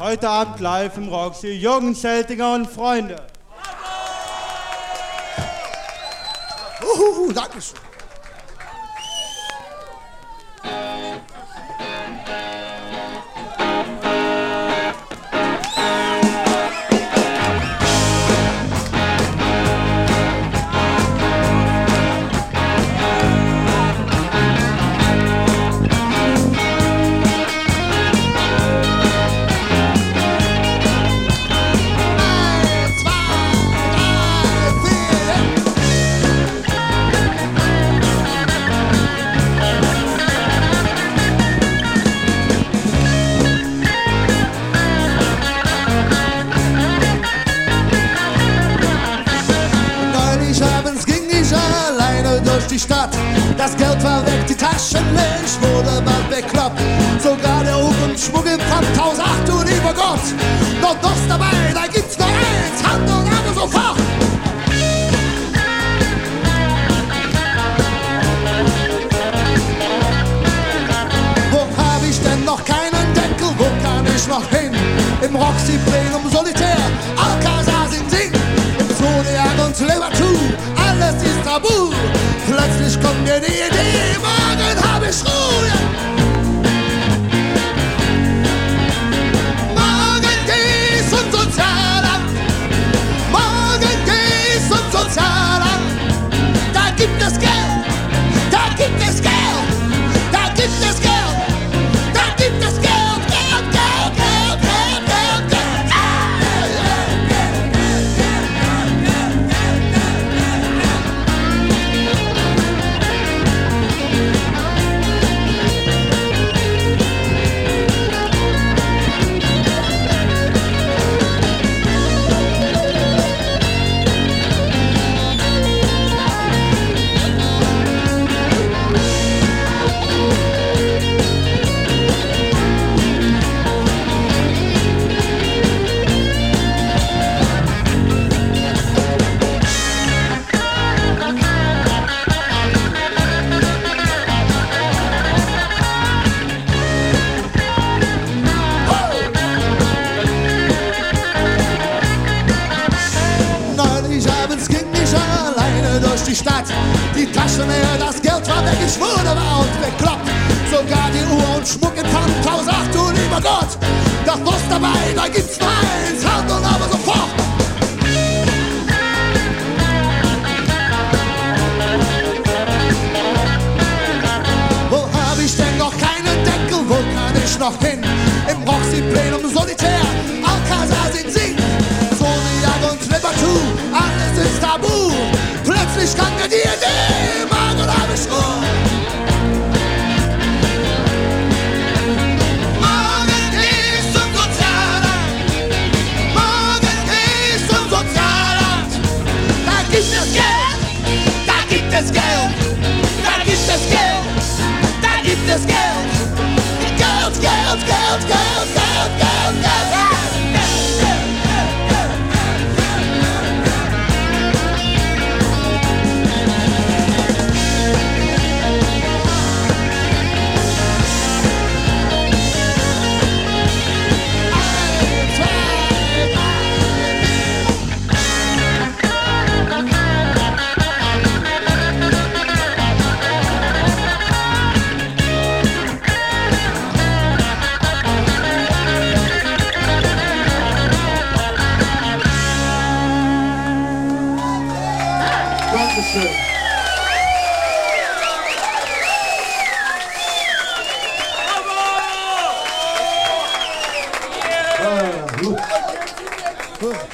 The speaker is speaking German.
Heute Abend live im Roxy, Jürgen Seltinger und Freunde. Uhuhu, Dankeschön. Die Taschenmensch wurde bald bekloppt. Sogar der Schmuck im Pfandhaus, ach du lieber Gott. Noch was dabei, da gibt's nur eins, Hand und Arme sofort. Wo hab ich denn noch keinen Deckel? Wo kann ich noch hin? Im Roxy Plenum Solitär, Alcazar Sing Sing, im Zodiac und Levertu, alles ist tabu. Plötzlich kommt mir die Idee, morgen hab durch die Stadt. Die Tasche leer, das Geld war weg, ich wurde laut bekloppt. Sogar die Uhr und Schmuck im Pfandhaus, ach du lieber Gott. Doch was dabei, da gibt's nur eins, Hand und aber sofort. Wo hab ich denn noch keinen Deckel? Wo kann ich noch hin? Im Roxy Plenum Solitär, Alcazar Sing Sing, da gibt es Geld, da gibt es Geld, da gibt. Geld, Geld, Geld, Geld, Geld, Geld, 嗯